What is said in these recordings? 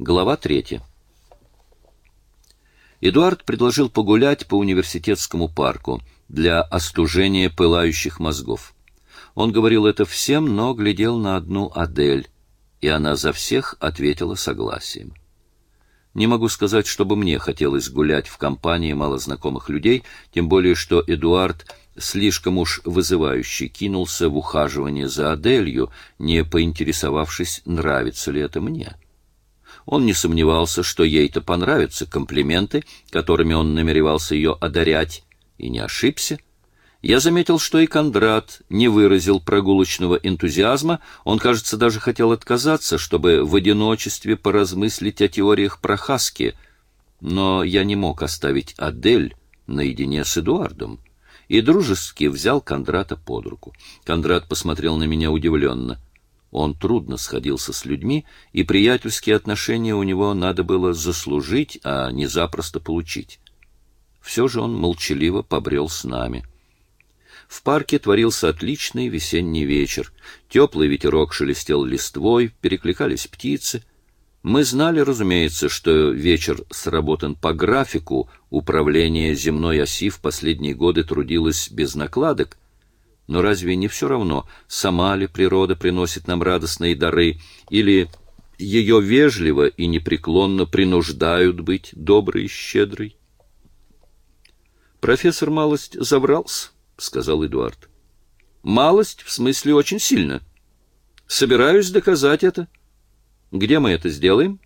Глава третья. Эдуард предложил погулять по университетскому парку для остужения пылающих мозгов. Он говорил это всем, но глядел на одну Адель, и она за всех ответила согласием. Не могу сказать, чтобы мне хотелось гулять в компании малознакомых людей, тем более что Эдуард слишком уж вызывающе кинулся в ухаживание за Аделью, не поинтересовавшись, нравится ли это мне. Он не сомневался, что ей-то понравятся комплименты, которыми он намеревался ее одарять, и не ошибся. Я заметил, что и Кондрат не выразил прогулочного энтузиазма, он, кажется, даже хотел отказаться, чтобы в одиночестве поразмыслить о теориях Прохаски, но я не мог оставить Адель наедине с Эдуардом и дружески взял Кондрата под руку. Кондрат посмотрел на меня удивленно. Он трудно сходился с людьми, и приятельские отношения у него надо было заслужить, а не запросто получить. Все же он молчаливо побрел с нами. В парке творился отличный весенний вечер. Теплый ветерок шелестел листвой, перекликались птицы. Мы знали, разумеется, что вечер сработан по графику, управление земной оси в последние годы трудилось без накладок, но разве не все равно, сама ли природа приносит нам радостные дары, или ее вежливо и непреклонно принуждают быть доброй и щедрой? Профессор малость забрался. — сказал Эдуард. «Малость, в смысле, очень сильно. Собираюсь доказать это. Где мы это сделаем?»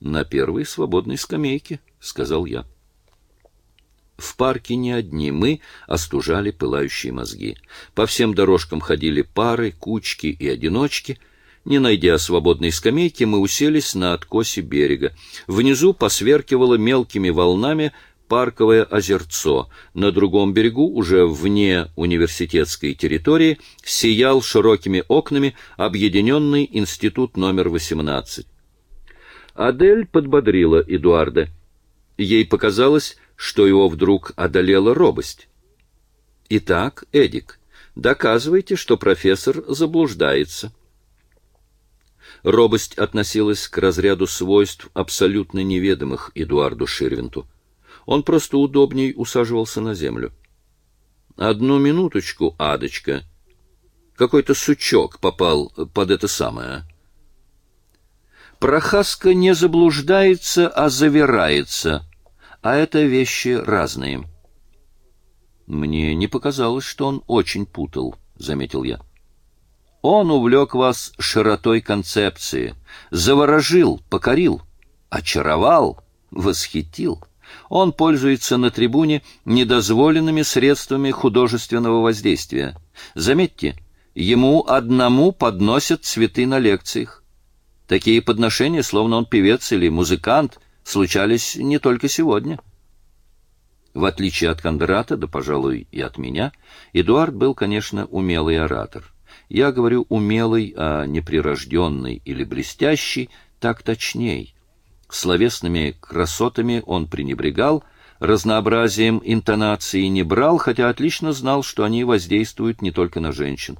«На первой свободной скамейке», — сказал я. В парке не одни мы остужали пылающие мозги. По всем дорожкам ходили пары, кучки и одиночки. Не найдя свободной скамейки, мы уселись на откосе берега. Внизу посверкивало мелкими волнами парковое озерцо. На другом берегу, уже вне университетской территории, сиял широкими окнами объединенный институт номер 18. Адель подбодрила Эдуарда. Ей показалось, что его вдруг одолела робость. «Итак, Эдик, доказывайте, что профессор заблуждается». Робость относилась к разряду свойств абсолютно неведомых Эдуарду Ширвинту. Он просто удобней усаживался на землю. Одну минуточку, Адочка. Какой-то сучок попал под это самое. Прохаска не заблуждается, а завирается, а это вещи разные. Мне не показалось, что он очень путал, заметил я. Он увлек вас широтой концепции, заворожил, покорил, очаровал, восхитил. Он пользуется на трибуне недозволенными средствами художественного воздействия. Заметьте, ему одному подносят цветы на лекциях. Такие подношения, словно он певец или музыкант, случались не только сегодня. В отличие от Кондрата, да, пожалуй, и от меня, Эдуард был, конечно, умелый оратор. Я говорю умелый, а не прирожденный или блестящий, так точней. Словесными красотами он пренебрегал, разнообразием интонации не брал, хотя отлично знал, что они воздействуют не только на женщин.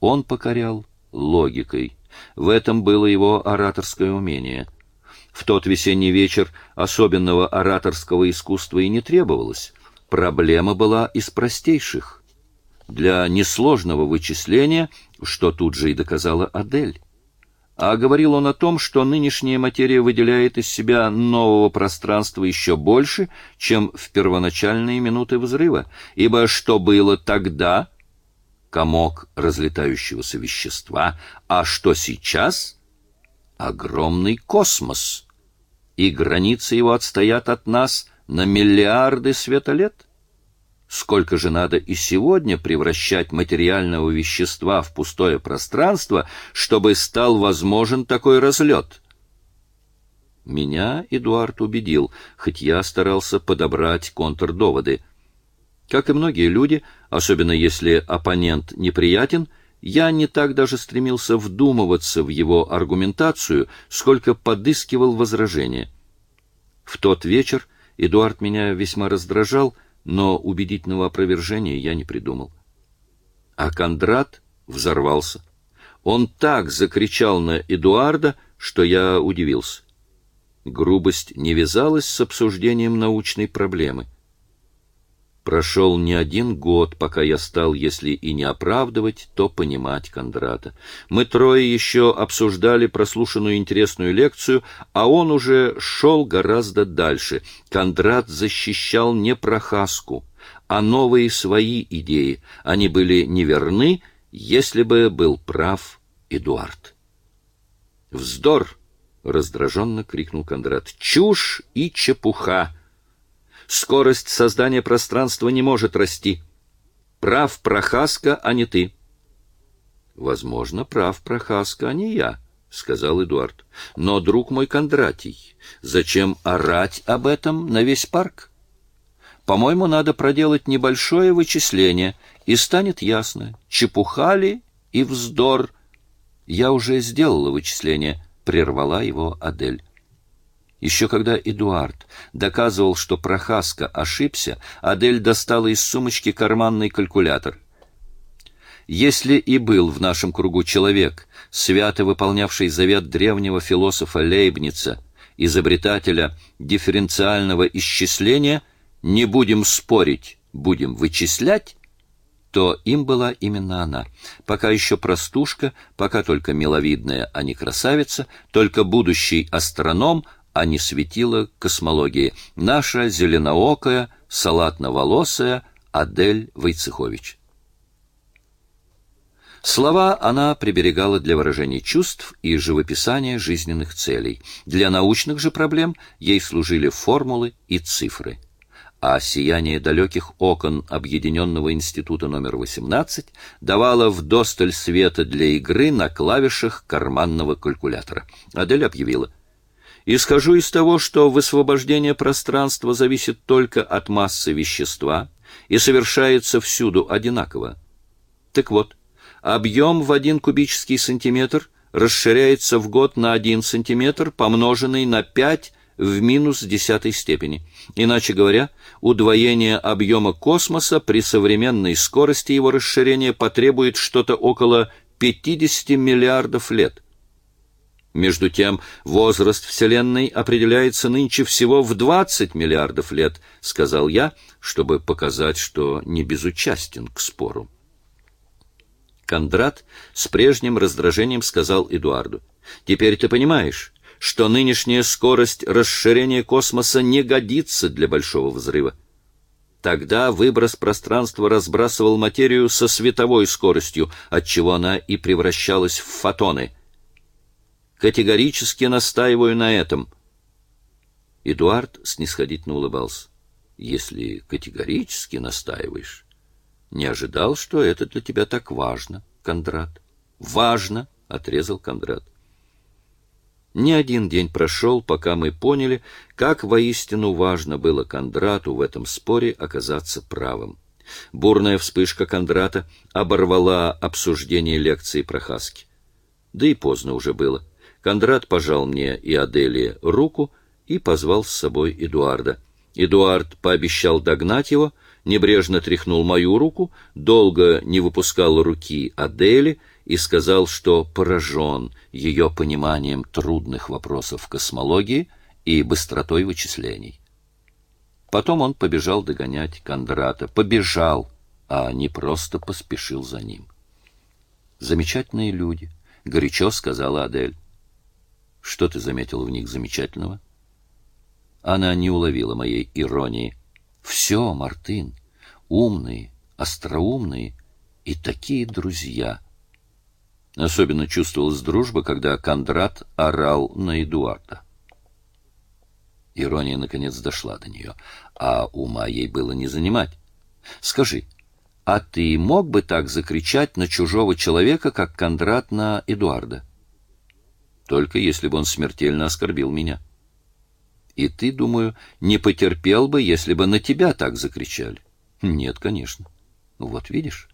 Он покорял логикой. В этом было его ораторское умение. В тот весенний вечер особенного ораторского искусства и не требовалось. Проблема была из простейших. Для несложного вычисления, что тут же и доказала Адель. А говорил он о том, что нынешняя материя выделяет из себя нового пространства еще больше, чем в первоначальные минуты взрыва, ибо что было тогда — комок разлетающегося вещества, а что сейчас — огромный космос, и границы его отстоят от нас на миллиарды светолет. Сколько же надо и сегодня превращать материального вещества в пустое пространство, чтобы стал возможен такой разлет? Меня Эдуард убедил, хоть я старался подобрать контрдоводы. Как и многие люди, особенно если оппонент неприятен, я не так даже стремился вдумываться в его аргументацию, сколько подыскивал возражения. В тот вечер Эдуард меня весьма раздражал, но убедительного опровержения я не придумал. А Кондрат взорвался. Он так закричал на Эдуарда, что я удивился. Грубость не вязалась с обсуждением научной проблемы. Прошел не один год, пока я стал, если и не оправдывать, то понимать Кондрата. Мы трое еще обсуждали прослушанную интересную лекцию, а он уже шел гораздо дальше. Кондрат защищал не Прохаску, а новые свои идеи. Они были неверны, если бы был прав Эдуард. «Вздор!» — раздраженно крикнул Кондрат. «Чушь и чепуха!» Скорость создания пространства не может расти. Прав Прохаска, а не ты. Возможно, прав Прохаска, а не я, сказал Эдуард. Но, друг мой Кондратий, зачем орать об этом на весь парк? По-моему, надо проделать небольшое вычисление, и станет ясно, чепуха ли и вздор. Я уже сделала вычисление, прервала его Адель. Еще когда Эдуард доказывал, что Прохаска ошибся, Адель достала из сумочки карманный калькулятор. Если и был в нашем кругу человек, свято выполнявший завет древнего философа Лейбница, изобретателя дифференциального исчисления, не будем спорить, будем вычислять, то им была именно она. Пока еще простушка, пока только миловидная, а не красавица, только будущий астроном, а не светила космологии. Наша зеленоокая, салатноволосая Адель Войцехович. Слова она приберегала для выражения чувств и живописания жизненных целей. Для научных же проблем ей служили формулы и цифры. А сияние далеких окон Объединенного института номер 18 давало вдосталь света для игры на клавишах карманного калькулятора. Адель объявила — Исхожу из того, что высвобождение пространства зависит только от массы вещества и совершается всюду одинаково. Так вот, объем в один кубический сантиметр расширяется в год на один сантиметр, помноженный на 5 в минус десятой степени. Иначе говоря, удвоение объема космоса при современной скорости его расширения потребует что-то около 50 миллиардов лет. Между тем, возраст Вселенной определяется нынче всего в 20 миллиардов лет, сказал я, чтобы показать, что не безучастен к спору. Кондрат с прежним раздражением сказал Эдуарду: "Теперь ты понимаешь, что нынешняя скорость расширения космоса не годится для большого взрыва. Тогда выброс пространства разбрасывал материю со световой скоростью, отчего она и превращалась в фотоны. Категорически настаиваю на этом. Эдуард снисходительно улыбался. Если категорически настаиваешь, не ожидал, что это для тебя так важно, Кондрат. Важно, отрезал Кондрат. Ни один день прошел, пока мы поняли, как воистину важно было Кондрату в этом споре оказаться правым. Бурная вспышка Кондрата оборвала обсуждение лекции про Хаски. Да и поздно уже было. Кондрат пожал мне и Аделии руку и позвал с собой Эдуарда. Эдуард пообещал догнать его, небрежно тряхнул мою руку, долго не выпускал руки Адели и сказал, что поражен ее пониманием трудных вопросов космологии и быстротой вычислений. Потом он побежал догонять Кондрата. Побежал, а не просто поспешил за ним. «Замечательные люди», — горячо сказала Адель. Что ты заметил в них замечательного? Она не уловила моей иронии. Все, Мартын, умные, остроумные и такие друзья. Особенно чувствовалась дружба, когда Кондрат орал на Эдуарда. Ирония наконец дошла до нее, а ума ей было не занимать. Скажи, а ты мог бы так закричать на чужого человека, как Кондрат на Эдуарда? Только если бы он смертельно оскорбил меня. И ты, думаю, не потерпел бы, если бы на тебя так закричали? Нет, конечно. Вот видишь?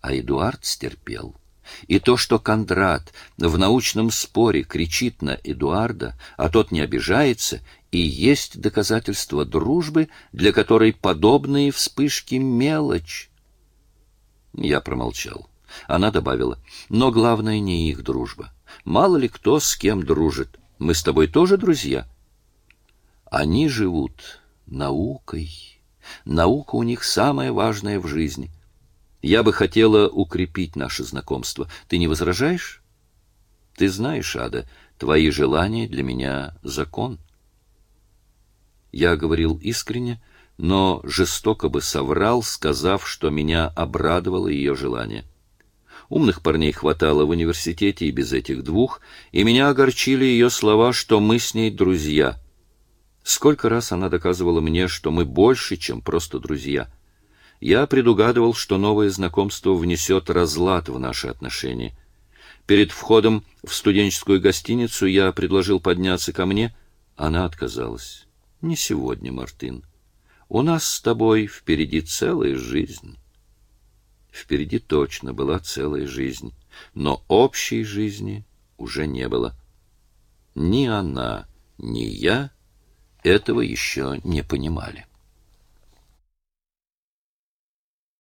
А Эдуард стерпел. И то, что Кондрат в научном споре кричит на Эдуарда, а тот не обижается, и есть доказательство дружбы, для которой подобные вспышки мелочь. Я промолчал. Она добавила, но главное не их дружба. Мало ли кто с кем дружит. Мы с тобой тоже друзья. Они живут наукой. Наука у них самая важная в жизни. Я бы хотела укрепить наше знакомство. Ты не возражаешь? Ты знаешь, Ада, твои желания для меня закон. Я говорил искренне, но жестоко бы соврал, сказав, что меня обрадовало ее желание. Умных парней хватало в университете и без этих двух, и меня огорчили ее слова, что мы с ней друзья. Сколько раз она доказывала мне, что мы больше, чем просто друзья. Я предугадывал, что новое знакомство внесет разлад в наши отношения. Перед входом в студенческую гостиницу я предложил подняться ко мне, она отказалась. Не сегодня, Мартин. У нас с тобой впереди целая жизнь. Впереди точно была целая жизнь, но общей жизни уже не было. Ни она, ни я этого еще не понимали.